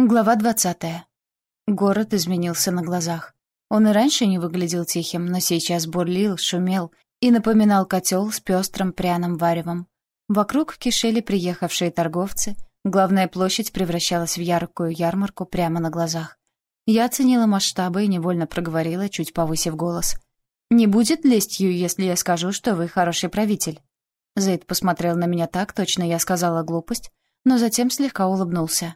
Глава двадцатая. Город изменился на глазах. Он и раньше не выглядел тихим, но сейчас бурлил, шумел и напоминал котел с пестрым пряным варевом. Вокруг кишели приехавшие торговцы, главная площадь превращалась в яркую ярмарку прямо на глазах. Я оценила масштабы и невольно проговорила, чуть повысив голос. «Не будет лестью, если я скажу, что вы хороший правитель?» Зейд посмотрел на меня так, точно я сказала глупость, но затем слегка улыбнулся.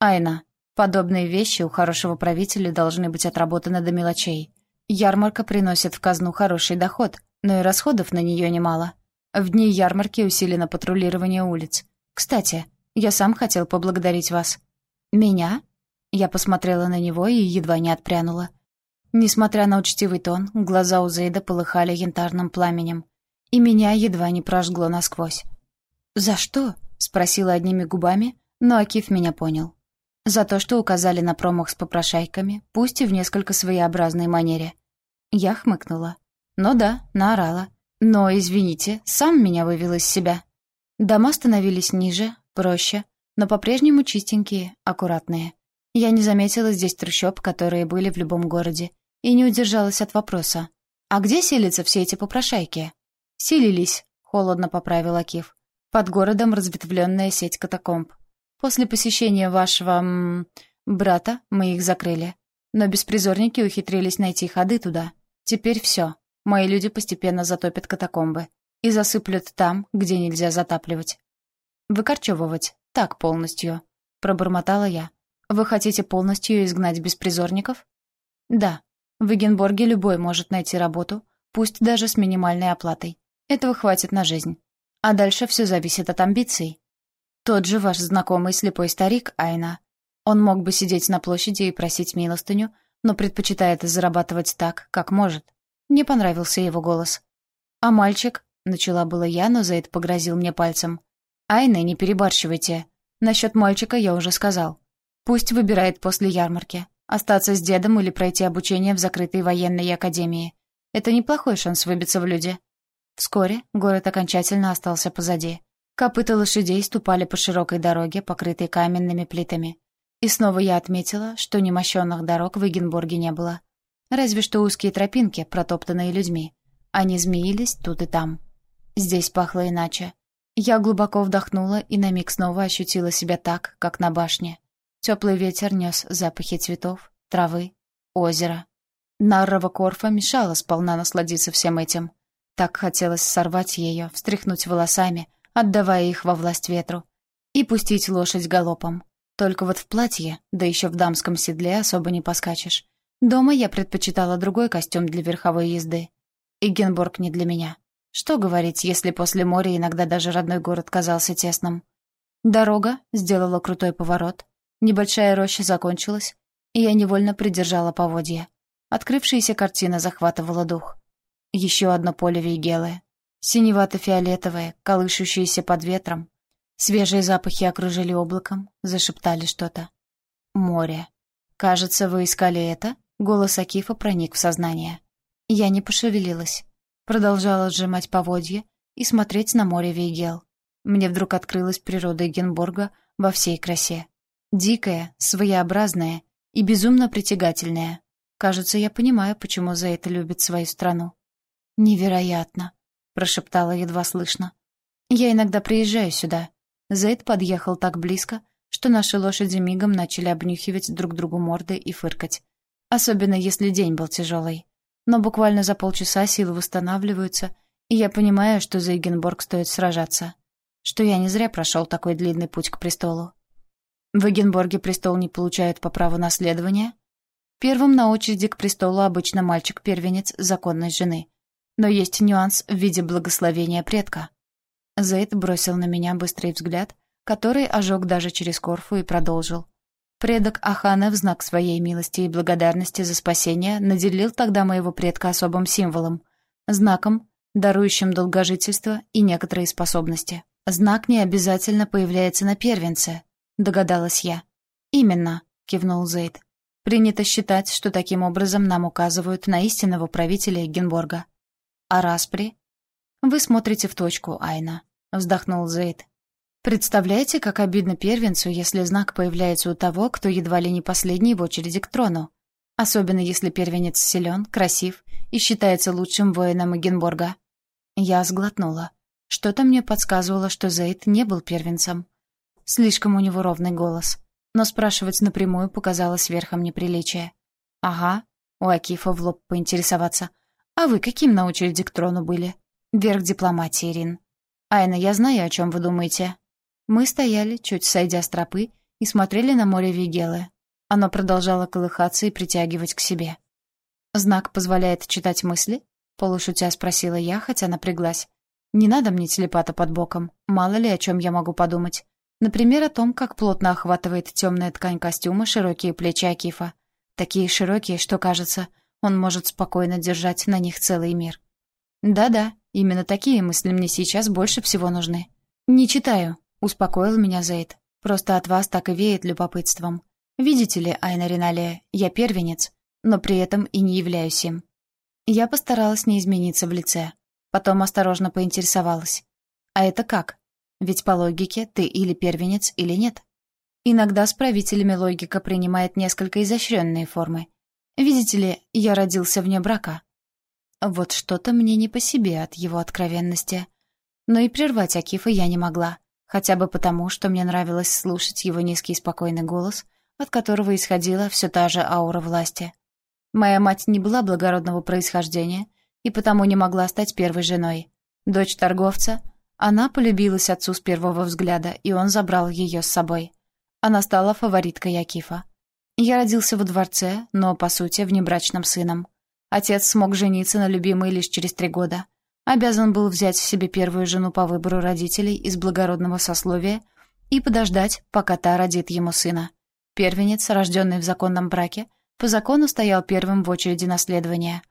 Айна, подобные вещи у хорошего правителя должны быть отработаны до мелочей. Ярмарка приносит в казну хороший доход, но и расходов на нее немало. В дни ярмарки усилено патрулирование улиц. Кстати, я сам хотел поблагодарить вас. Меня? Я посмотрела на него и едва не отпрянула. Несмотря на учтивый тон, глаза у Зейда полыхали янтарным пламенем. И меня едва не прожгло насквозь. «За что?» — спросила одними губами, но Акиф меня понял. За то, что указали на промах с попрошайками, пусть и в несколько своеобразной манере. Я хмыкнула. Ну да, наорала. Но, извините, сам меня вывел из себя. Дома становились ниже, проще, но по-прежнему чистенькие, аккуратные. Я не заметила здесь трущоб, которые были в любом городе, и не удержалась от вопроса. «А где селятся все эти попрошайки?» «Селились», — холодно поправил Акиф. «Под городом разветвленная сеть катакомб. После посещения вашего... М, брата мы их закрыли. Но беспризорники ухитрились найти ходы туда. Теперь все. Мои люди постепенно затопят катакомбы. И засыплют там, где нельзя затапливать. Выкорчевывать. Так полностью. Пробормотала я. Вы хотите полностью изгнать беспризорников? Да. В Эгенборге любой может найти работу, пусть даже с минимальной оплатой. Этого хватит на жизнь. А дальше все зависит от амбиций. Тот же ваш знакомый слепой старик, Айна. Он мог бы сидеть на площади и просить милостыню, но предпочитает зарабатывать так, как может. Мне понравился его голос. «А мальчик?» — начала было я, но Зейд погрозил мне пальцем. «Айна, не перебарщивайте. Насчет мальчика я уже сказал. Пусть выбирает после ярмарки. Остаться с дедом или пройти обучение в закрытой военной академии. Это неплохой шанс выбиться в люди». Вскоре город окончательно остался позади. Копыта лошадей ступали по широкой дороге, покрытой каменными плитами. И снова я отметила, что немощенных дорог в Эгенборге не было. Разве что узкие тропинки, протоптанные людьми. Они змеились тут и там. Здесь пахло иначе. Я глубоко вдохнула и на миг снова ощутила себя так, как на башне. Теплый ветер нес запахи цветов, травы, озера. Наррова корфа мешала сполна насладиться всем этим. Так хотелось сорвать ее, встряхнуть волосами — отдавая их во власть ветру, и пустить лошадь галопом. Только вот в платье, да еще в дамском седле особо не поскачешь. Дома я предпочитала другой костюм для верховой езды. И Генборг не для меня. Что говорить, если после моря иногда даже родной город казался тесным. Дорога сделала крутой поворот. Небольшая роща закончилась, и я невольно придержала поводья. Открывшаяся картина захватывала дух. Еще одно поле Вейгелы. Синевато-фиолетовое, колышущееся под ветром. Свежие запахи окружили облаком, зашептали что-то. Море. «Кажется, вы искали это?» Голос Акифа проник в сознание. Я не пошевелилась. Продолжала сжимать поводья и смотреть на море Вейгел. Мне вдруг открылась природа Эгенборга во всей красе. Дикая, своеобразная и безумно притягательная. Кажется, я понимаю, почему за это любит свою страну. Невероятно прошептала едва слышно. «Я иногда приезжаю сюда». Зейд подъехал так близко, что наши лошади мигом начали обнюхивать друг другу морды и фыркать. Особенно если день был тяжелый. Но буквально за полчаса силы восстанавливаются, и я понимаю, что за Эгенборг стоит сражаться. Что я не зря прошел такой длинный путь к престолу. В Эгенборге престол не получают по праву наследования. Первым на очереди к престолу обычно мальчик-первенец законной жены — но есть нюанс в виде благословения предка. Зейд бросил на меня быстрый взгляд, который ожег даже через Корфу и продолжил. Предок Ахана в знак своей милости и благодарности за спасение наделил тогда моего предка особым символом, знаком, дарующим долгожительство и некоторые способности. Знак не обязательно появляется на первенце, догадалась я. Именно, кивнул Зейд. Принято считать, что таким образом нам указывают на истинного правителя Генборга. А распри? Вы смотрите в точку, Айна, вздохнул Зейд. Представляете, как обидно первенцу, если знак появляется у того, кто едва ли не последний в очереди к трону? Особенно если первенец силен, красив и считается лучшим воином Эгенборга. Я сглотнула. Что-то мне подсказывало, что Зейд не был первенцем. Слишком у него ровный голос. Но спрашивать напрямую показалось верхом неприличия. «Ага», — у Акифа в лоб поинтересоваться. «А вы каким на очереди к трону были?» «Верх дипломатии, Рин». «Айна, я знаю, о чем вы думаете». Мы стояли, чуть сойдя с тропы, и смотрели на море Вигелы. Оно продолжало колыхаться и притягивать к себе. «Знак позволяет читать мысли?» — полушутя спросила я, хотя напряглась. «Не надо мне телепата под боком. Мало ли, о чем я могу подумать. Например, о том, как плотно охватывает темная ткань костюма широкие плечи Акифа. Такие широкие, что, кажется, он может спокойно держать на них целый мир. Да-да, именно такие мысли мне сейчас больше всего нужны. «Не читаю», — успокоил меня Зейд. «Просто от вас так и веет любопытством. Видите ли, Айна Риналия, я первенец, но при этом и не являюсь им». Я постаралась не измениться в лице. Потом осторожно поинтересовалась. «А это как? Ведь по логике ты или первенец, или нет». Иногда с правителями логика принимает несколько изощренные формы. Видите ли, я родился вне брака. Вот что-то мне не по себе от его откровенности. Но и прервать Акифа я не могла. Хотя бы потому, что мне нравилось слушать его низкий спокойный голос, от которого исходила все та же аура власти. Моя мать не была благородного происхождения и потому не могла стать первой женой. Дочь торговца, она полюбилась отцу с первого взгляда, и он забрал ее с собой. Она стала фавориткой Акифа. Я родился во дворце, но, по сути, внебрачным сыном. Отец смог жениться на любимой лишь через три года — обязан был взять себе первую жену по выбору родителей из благородного сословия и подождать, пока та родит ему сына. Первенец, рожденный в законном браке, по закону стоял первым в очереди наследования.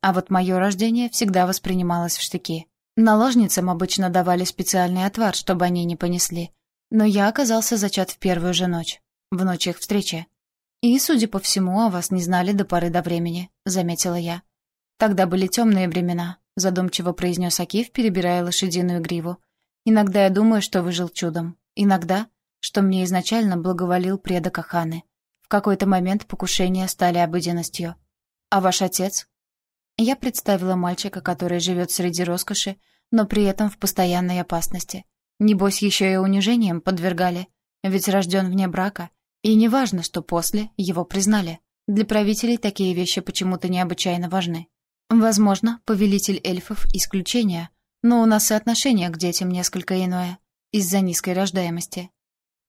А вот мое рождение всегда воспринималось в штыки. Наложницам обычно давали специальный отвар, чтобы они не понесли. Но я оказался зачат в первую же ночь, в ночь их встречи. «И, судя по всему, о вас не знали до поры до времени», — заметила я. «Тогда были темные времена, — задумчиво произнес Акиф, перебирая лошадиную гриву. «Иногда я думаю, что выжил чудом. Иногда, что мне изначально благоволил предок Аханы. В какой-то момент покушения стали обыденностью. А ваш отец?» Я представила мальчика, который живет среди роскоши, но при этом в постоянной опасности. Небось, еще и унижением подвергали, ведь рожден вне брака, и неважно, что после его признали. Для правителей такие вещи почему-то необычайно важны. Возможно, повелитель эльфов — исключение, но у нас и отношение к детям несколько иное, из-за низкой рождаемости.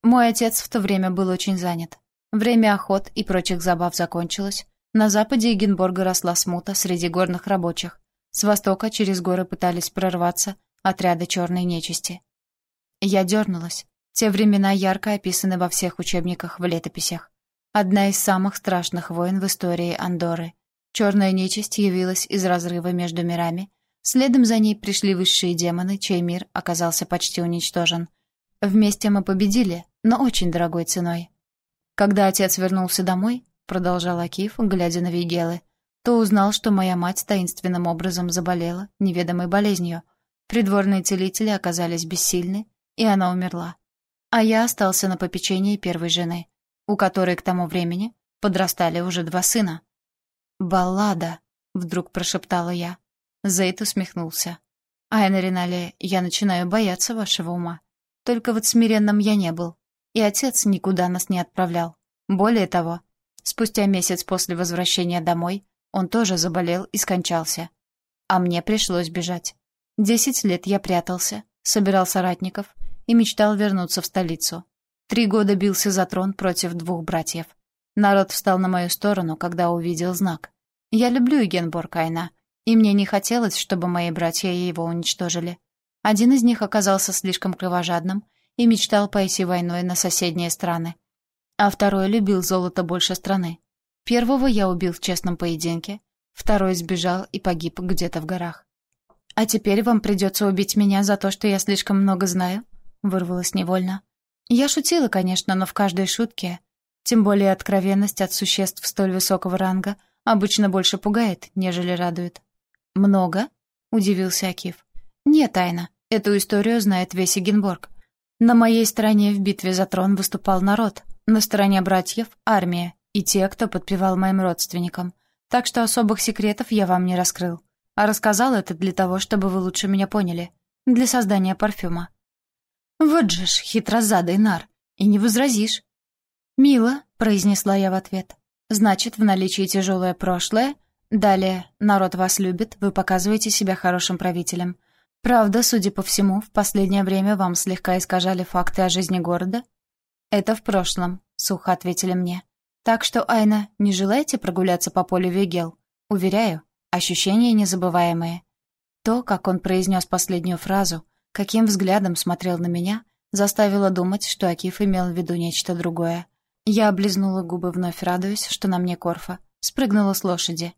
Мой отец в то время был очень занят. Время охот и прочих забав закончилось. На западе Эгенборга росла смута среди горных рабочих. С востока через горы пытались прорваться отряды черной нечисти. Я дернулась. Те времена ярко описаны во всех учебниках в летописях. Одна из самых страшных войн в истории Андоры. Черная нечисть явилась из разрыва между мирами. Следом за ней пришли высшие демоны, чей мир оказался почти уничтожен. Вместе мы победили, но очень дорогой ценой. Когда отец вернулся домой, продолжал Акиф, глядя на Вигелы, то узнал, что моя мать таинственным образом заболела неведомой болезнью. Придворные целители оказались бессильны, и она умерла. А я остался на попечении первой жены, у которой к тому времени подрастали уже два сына. «Баллада», — вдруг прошептала я. Зейд усмехнулся. «Айна Ринале, я начинаю бояться вашего ума. Только вот смиренным я не был. И отец никуда нас не отправлял. Более того, спустя месяц после возвращения домой он тоже заболел и скончался. А мне пришлось бежать. Десять лет я прятался, собирал соратников и мечтал вернуться в столицу. Три года бился за трон против двух братьев. Народ встал на мою сторону, когда увидел знак. Я люблю Егенборг Айна, и мне не хотелось, чтобы мои братья его уничтожили. Один из них оказался слишком кровожадным и мечтал пойти войной на соседние страны. А второй любил золото больше страны. Первого я убил в честном поединке, второй сбежал и погиб где-то в горах. «А теперь вам придется убить меня за то, что я слишком много знаю?» — вырвалось невольно. Я шутила, конечно, но в каждой шутке тем более откровенность от существ столь высокого ранга обычно больше пугает, нежели радует. «Много?» — удивился Акиф. «Нет, тайна. Эту историю знает весь Эгенборг. На моей стороне в битве за трон выступал народ, на стороне братьев — армия и те, кто подпевал моим родственникам. Так что особых секретов я вам не раскрыл. А рассказал это для того, чтобы вы лучше меня поняли. Для создания парфюма. Вот же ж, хитрозадый нар. И не возразишь. «Мило», — произнесла я в ответ. «Значит, в наличии тяжелое прошлое. Далее, народ вас любит, вы показываете себя хорошим правителем. Правда, судя по всему, в последнее время вам слегка искажали факты о жизни города?» «Это в прошлом», — сухо ответили мне. «Так что, Айна, не желаете прогуляться по полю Вегел? Уверяю, ощущения незабываемые». То, как он произнес последнюю фразу, каким взглядом смотрел на меня, заставило думать, что Акиф имел в виду нечто другое. Я облизнула губы, вновь радуясь, что на мне корфа, спрыгнула с лошади.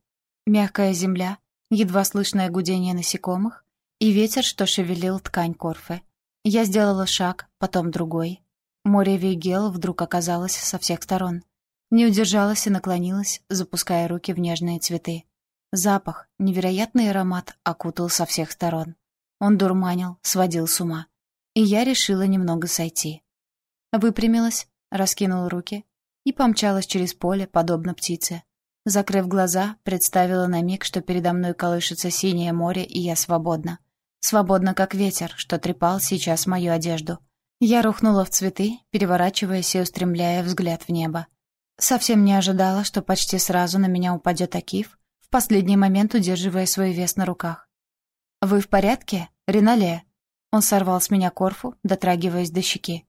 Мягкая земля, едва слышное гудение насекомых, и ветер, что шевелил ткань корфы. Я сделала шаг, потом другой. Море Вейгел вдруг оказалось со всех сторон. Не удержалась и наклонилась, запуская руки в нежные цветы. Запах, невероятный аромат окутал со всех сторон. Он дурманил, сводил с ума. И я решила немного сойти. Выпрямилась, раскинула руки и помчалась через поле, подобно птице. Закрыв глаза, представила на миг, что передо мной колышется синее море, и я свободна. Свободно, как ветер, что трепал сейчас мою одежду. Я рухнула в цветы, переворачиваясь и устремляя взгляд в небо. Совсем не ожидала, что почти сразу на меня упадет Акиф, в последний момент удерживая свой вес на руках. «Вы в порядке, Ринале?» Он сорвал с меня корфу, дотрагиваясь до щеки.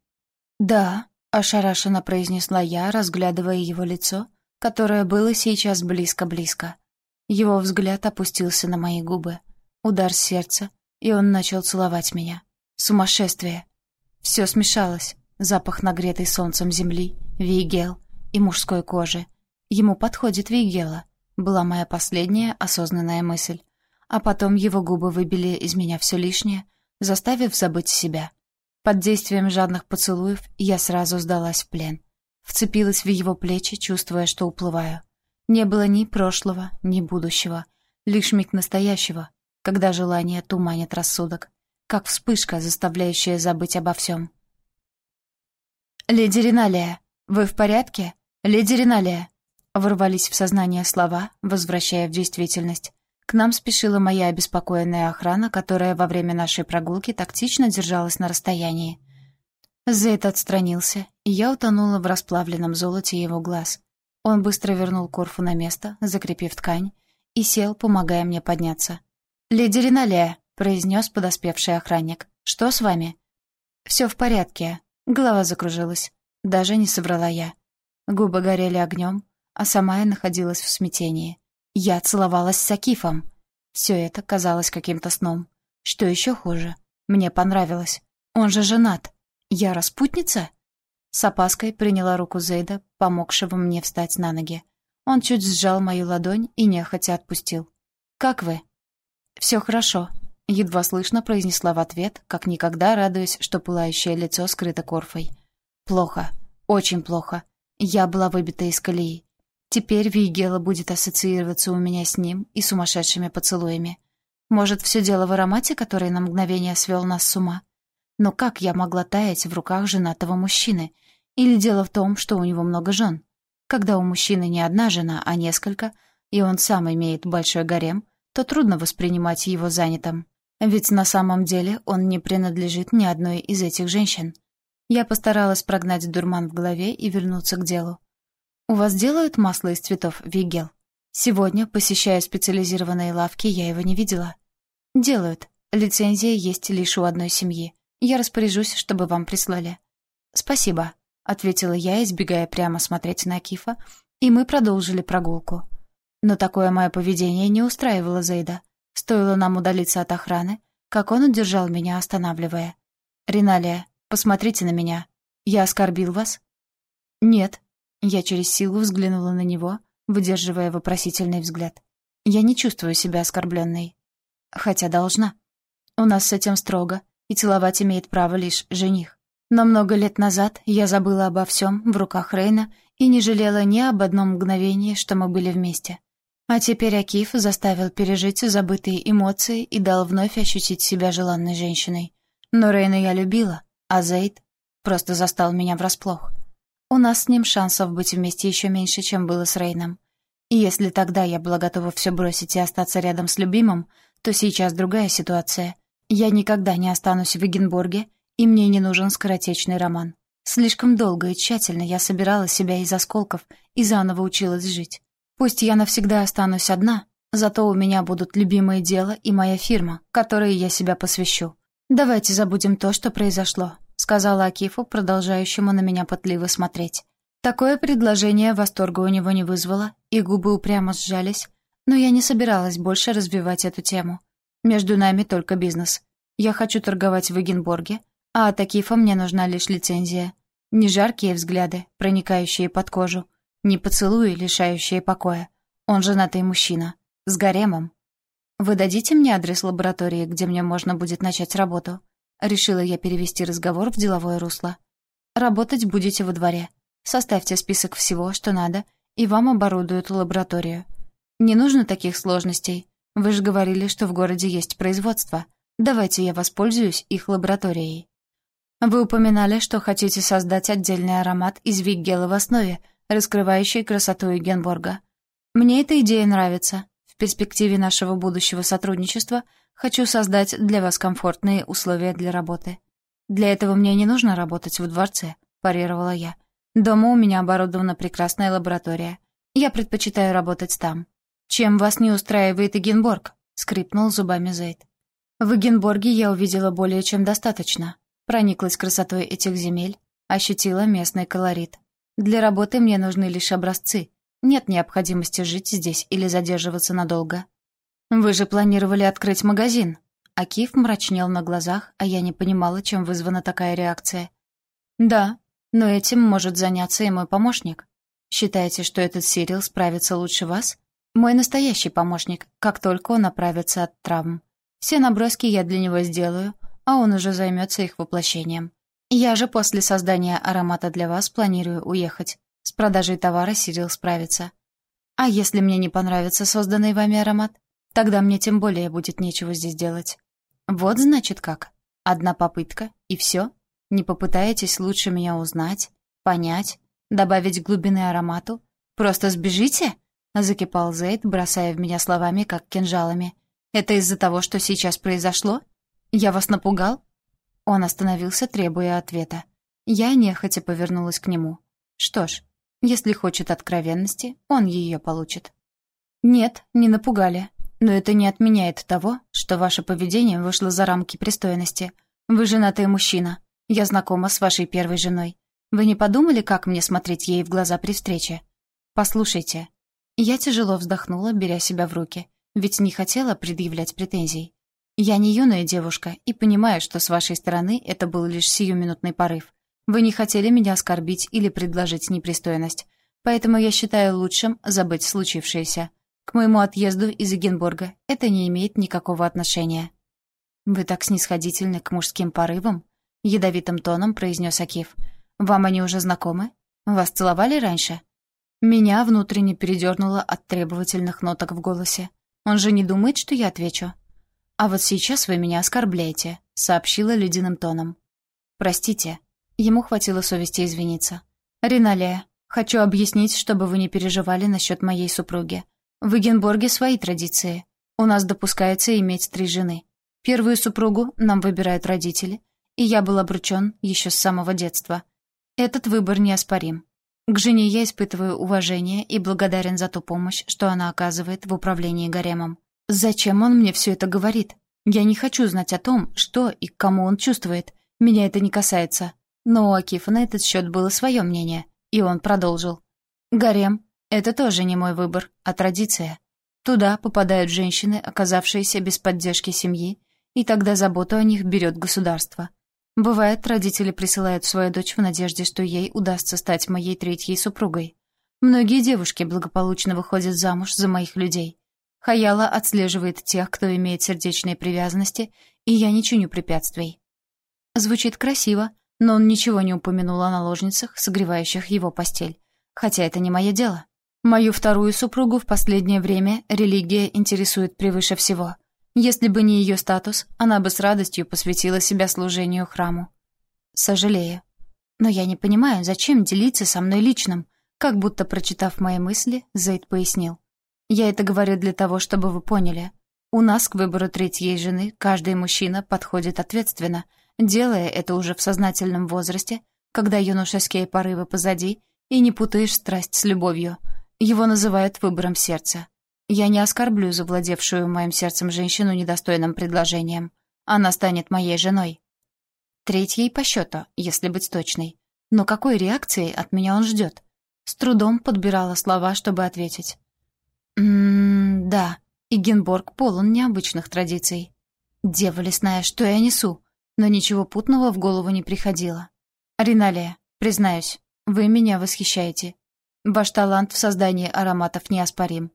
«Да», — ошарашенно произнесла я, разглядывая его лицо, которое было сейчас близко-близко. Его взгляд опустился на мои губы. Удар сердца, и он начал целовать меня. Сумасшествие. Все смешалось. Запах нагретой солнцем земли, вейгел и мужской кожи. Ему подходит вейгела. Была моя последняя осознанная мысль. А потом его губы выбили из меня все лишнее, заставив забыть себя. Под действием жадных поцелуев я сразу сдалась в плен. Вцепилась в его плечи, чувствуя, что уплываю. Не было ни прошлого, ни будущего. Лишь миг настоящего, когда желание туманит рассудок, как вспышка, заставляющая забыть обо всем. «Леди Риналия, вы в порядке? Леди Риналия!» Ворвались в сознание слова, возвращая в действительность. К нам спешила моя обеспокоенная охрана, которая во время нашей прогулки тактично держалась на расстоянии. Зейд отстранился, и я утонула в расплавленном золоте его глаз. Он быстро вернул Корфу на место, закрепив ткань, и сел, помогая мне подняться. «Леди Риналия», — произнес подоспевший охранник. «Что с вами?» «Все в порядке». Голова закружилась. Даже не собрала я. Губы горели огнем, а сама я находилась в смятении. Я целовалась с Акифом. Все это казалось каким-то сном. Что еще хуже? Мне понравилось. Он же женат. Я распутница? С опаской приняла руку Зейда, помогшего мне встать на ноги. Он чуть сжал мою ладонь и нехотя отпустил. «Как вы?» «Все хорошо», — едва слышно произнесла в ответ, как никогда радуясь, что пылающее лицо скрыто корфой. «Плохо. Очень плохо. Я была выбита из колеи. Теперь Вигела будет ассоциироваться у меня с ним и сумасшедшими поцелуями. Может, все дело в аромате, который на мгновение свел нас с ума? Но как я могла таять в руках женатого мужчины? Или дело в том, что у него много жен? Когда у мужчины не одна жена, а несколько, и он сам имеет большой гарем, то трудно воспринимать его занятым. Ведь на самом деле он не принадлежит ни одной из этих женщин. Я постаралась прогнать дурман в голове и вернуться к делу. «У вас делают масло из цветов, Вигел?» Сегодня, посещая специализированные лавки, я его не видела. «Делают. Лицензия есть лишь у одной семьи. Я распоряжусь, чтобы вам прислали». «Спасибо», — ответила я, избегая прямо смотреть на Кифа, и мы продолжили прогулку. Но такое мое поведение не устраивало Зейда. Стоило нам удалиться от охраны, как он удержал меня, останавливая. «Риналия, посмотрите на меня. Я оскорбил вас?» «Нет». Я через силу взглянула на него, выдерживая вопросительный взгляд. «Я не чувствую себя оскорбленной. Хотя должна. У нас с этим строго, и целовать имеет право лишь жених. Но много лет назад я забыла обо всем в руках Рейна и не жалела ни об одном мгновении, что мы были вместе. А теперь Акиф заставил пережить забытые эмоции и дал вновь ощутить себя желанной женщиной. Но Рейна я любила, А Зейд просто застал меня врасплох. У нас с ним шансов быть вместе еще меньше, чем было с Рейном. И если тогда я была готова все бросить и остаться рядом с любимым, то сейчас другая ситуация. Я никогда не останусь в Эгенборге, и мне не нужен скоротечный роман. Слишком долго и тщательно я собирала себя из осколков и заново училась жить. Пусть я навсегда останусь одна, зато у меня будут любимое дело и моя фирма, которой я себя посвящу. Давайте забудем то, что произошло, сказала Акифу, продолжающему на меня пытливо смотреть. Такое предложение восторга у него не вызвало, и губы упрямо сжались, но я не собиралась больше развивать эту тему. Между нами только бизнес. Я хочу торговать в Эгенборге, а от Акифа мне нужна лишь лицензия. Не жаркие взгляды, проникающие под кожу, не поцелуи, лишающие покоя. Он женатый мужчина. С гаремом. «Вы дадите мне адрес лаборатории, где мне можно будет начать работу?» Решила я перевести разговор в деловое русло. «Работать будете во дворе. Составьте список всего, что надо, и вам оборудуют лабораторию. Не нужно таких сложностей. Вы же говорили, что в городе есть производство. Давайте я воспользуюсь их лабораторией». Вы упоминали, что хотите создать отдельный аромат из виггела в основе, раскрывающий красоту Генборга. Мне эта идея нравится. В перспективе нашего будущего сотрудничества хочу создать для вас комфортные условия для работы. Для этого мне не нужно работать в дворце, парировала я. Дома у меня оборудована прекрасная лаборатория. Я предпочитаю работать там. Чем вас не устраивает Эгенборг? скрипнул зубами Зейд. В Эгенборге я увидела более чем достаточно. Прониклась красотой этих земель, ощутила местный колорит. Для работы мне нужны лишь образцы. Нет необходимости жить здесь или задерживаться надолго. Вы же планировали открыть магазин. Акиф мрачнел на глазах, а я не понимала, чем вызвана такая реакция. Да, но этим может заняться и мой помощник. Считаете, что этот Сирил справится лучше вас? Мой настоящий помощник, как только он оправится от травм. Все наброски я для него сделаю, а он уже займется их воплощением. Я же после создания аромата для вас планирую уехать. С продажей товара Сирил справится. А если мне не понравится созданный вами аромат, тогда мне тем более будет нечего здесь делать. Вот значит как. Одна попытка, и все. Не попытаетесь лучше меня узнать, понять, добавить глубины аромату? Просто сбежите?» Закипал Зейд, бросая в меня словами, как кинжалами. «Это из-за того, что сейчас произошло? «Я вас напугал?» Он остановился, требуя ответа. Я нехотя повернулась к нему. Что ж, если хочет откровенности, он ее получит. «Нет, не напугали. Но это не отменяет того, что ваше поведение вышло за рамки пристойности. Вы женатый мужчина. Я знакома с вашей первой женой. Вы не подумали, как мне смотреть ей в глаза при встрече? Послушайте». Я тяжело вздохнула, беря себя в руки, ведь не хотела предъявлять претензий. Я не юная девушка и понимаю, что с вашей стороны это был лишь сиюминутный порыв. Вы не хотели меня оскорбить или предложить непристойность. Поэтому я считаю лучшим забыть случившееся. К моему отъезду из Эгенборга это не имеет никакого отношения. Вы так снисходительны к мужским порывам? Ядовитым тоном произнес Акиф. Вам они уже знакомы? Вас целовали раньше? Меня внутренне передернуло от требовательных ноток в голосе. Он же не думает, что я отвечу. «А вот сейчас вы меня оскорбляете», — сообщила ледяным тоном. «Простите». Ему хватило совести извиниться. «Риналия, хочу объяснить, чтобы вы не переживали насчет моей супруги. В Эгенборге свои традиции. У нас допускается иметь три жены. Первую супругу нам выбирают родители, и я был обручен еще с самого детства. Этот выбор неоспорим. К жене я испытываю уважение и благодарен за ту помощь, что она оказывает в управлении гаремом. Зачем он мне все это говорит? Я не хочу знать о том, что и к кому он чувствует. Меня это не касается. Но у Акифа на этот счет было свое мнение, и он продолжил. Гарем — это тоже не мой выбор, а традиция. Туда попадают женщины, оказавшиеся без поддержки семьи, и тогда заботу о них берет государство. Бывает, родители присылают свою дочь в надежде, что ей удастся стать моей третьей супругой. Многие девушки благополучно выходят замуж за моих людей. Хаяла отслеживает тех, кто имеет сердечные привязанности, и я не чиню препятствий. Звучит красиво, но он ничего не упомянул о наложницах, согревающих его постель. Хотя это не мое дело. Мою вторую супругу в последнее время религия интересует превыше всего. Если бы не ее статус, она бы с радостью посвятила себя служению храму. Сожалею. Но я не понимаю, зачем делиться со мной личным? Как будто прочитав мои мысли, Зейд пояснил. Я это говорю для того, чтобы вы поняли. У нас к выбору третьей жены каждый мужчина подходит ответственно, делая это уже в сознательном возрасте, когда юношеские порывы позади, и не путаешь страсть с любовью. Его называют выбором сердца. Я не оскорблю завладевшую моим сердцем женщину недостойным предложением. Она станет моей женой. Третьей по счету, если быть точной. Но какой реакции от меня он ждет? С трудом подбирала слова, чтобы ответить. «Ммм, да, Игенборг полон необычных традиций. Дева лесная, что я несу? Но ничего путного в голову не приходило. Риналия, признаюсь, вы меня восхищаете. Ваш талант в создании ароматов неоспорим.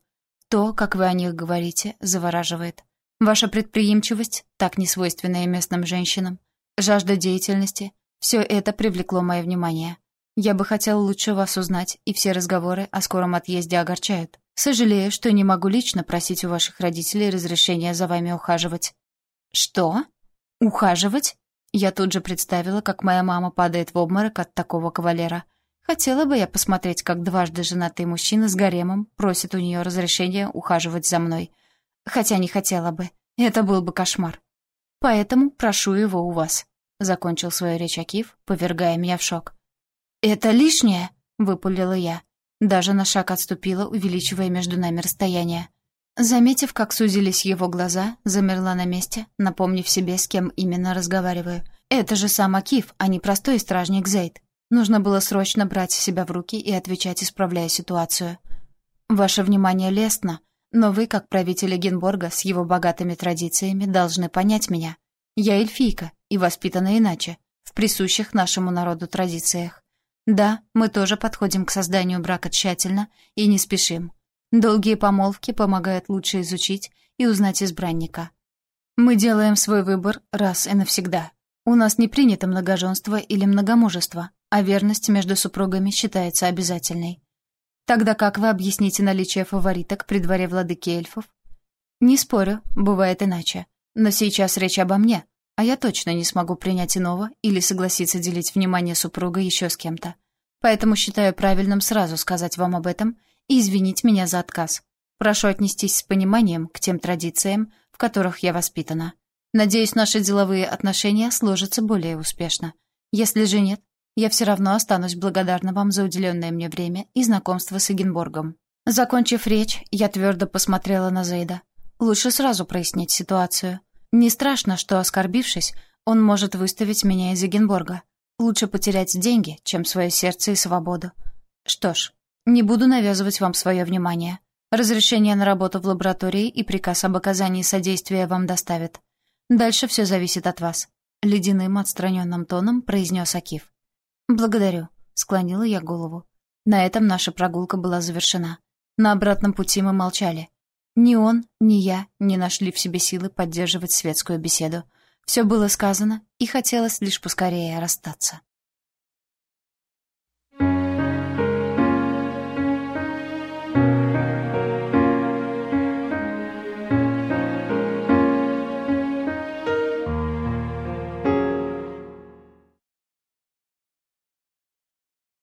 То, как вы о них говорите, завораживает. Ваша предприимчивость, так несвойственная местным женщинам, жажда деятельности — все это привлекло мое внимание. Я бы хотел лучше вас узнать, и все разговоры о скором отъезде огорчают. Сожалею, что не могу лично просить у ваших родителей разрешения за вами ухаживать». «Что? Ухаживать?» Я тут же представила, как моя мама падает в обморок от такого кавалера. Хотела бы я посмотреть, как дважды женатый мужчина с гаремом просит у нее разрешения ухаживать за мной. Хотя не хотела бы. Это был бы кошмар. Поэтому прошу его у вас. Закончил свою речь Акиф, повергая меня в шок. «Это лишнее?» — выпалила я. Даже на шаг отступила, увеличивая между нами расстояние. Заметив, как сузились его глаза, замерла на месте, напомнив себе, с кем именно разговариваю. «Это же сам Акиф, а не простой стражник Зейд. Нужно было срочно брать себя в руки и отвечать, исправляя ситуацию. Ваше внимание лестно, но вы, как правитель Генборга с его богатыми традициями, должны понять меня. Я эльфийка и воспитана иначе, в присущих нашему народу традициях. Да, мы тоже подходим к созданию брака тщательно и не спешим. Долгие помолвки помогают лучше изучить и узнать избранника. Мы делаем свой выбор раз и навсегда. У нас не принято многоженство или многомужество, а верность между супругами считается обязательной. Тогда как вы объясните наличие фавориток при дворе владыки эльфов? Не спорю, бывает иначе. Но сейчас речь обо мне, а я точно не смогу принять иного или согласиться делить внимание супруга еще с кем-то. Поэтому считаю правильным сразу сказать вам об этом и извинить меня за отказ. Прошу отнестись с пониманием к тем традициям, в которых я воспитана. Надеюсь, наши деловые отношения сложатся более успешно. Если же нет, я все равно останусь благодарна вам за уделенное мне время и знакомство с Эгенборгом. Закончив речь, я твердо посмотрела на Зейда. Лучше сразу прояснить ситуацию. Не страшно, что, оскорбившись, он может выставить меня из Эгенборга. Лучше потерять деньги, чем свое сердце и свободу. Что ж, не буду навязывать вам свое внимание. Разрешение на работу в лаборатории и приказ об оказании содействия вам доставят. Дальше все зависит от вас. Ледяным отстраненным тоном произнес Акиф. «Благодарю», — склонила я голову. На этом наша прогулка была завершена. На обратном пути мы молчали. Ни он, ни я не нашли в себе силы поддерживать светскую беседу. Все было сказано, и хотелось лишь поскорее расстаться.